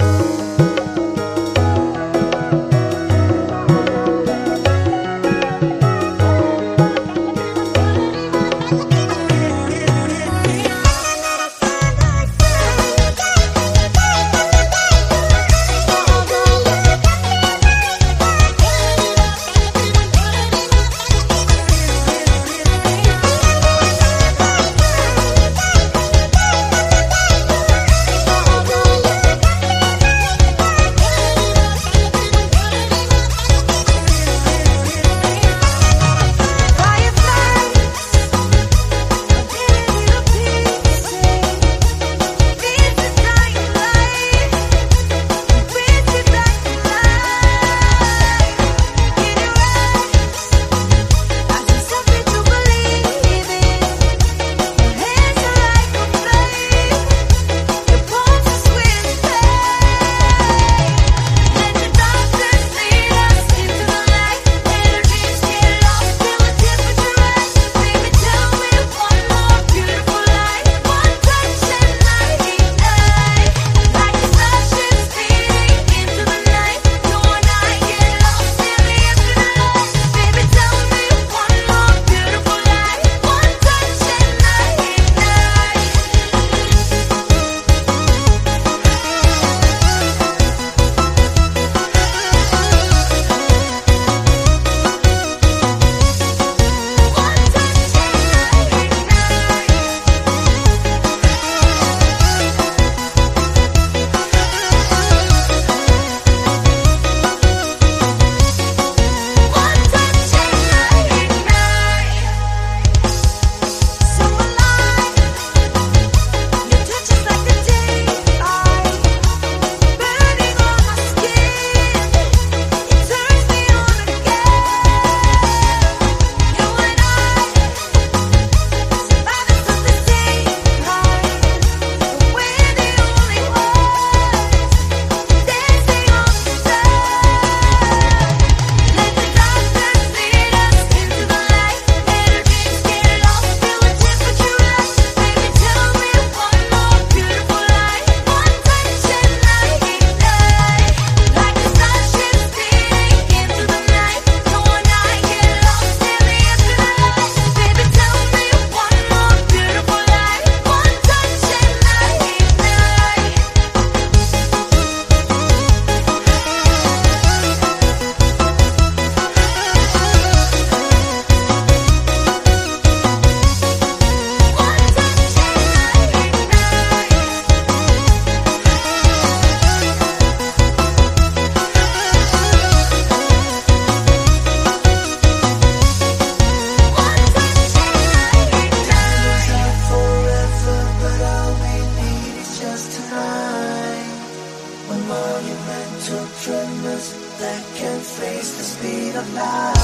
monumental tremors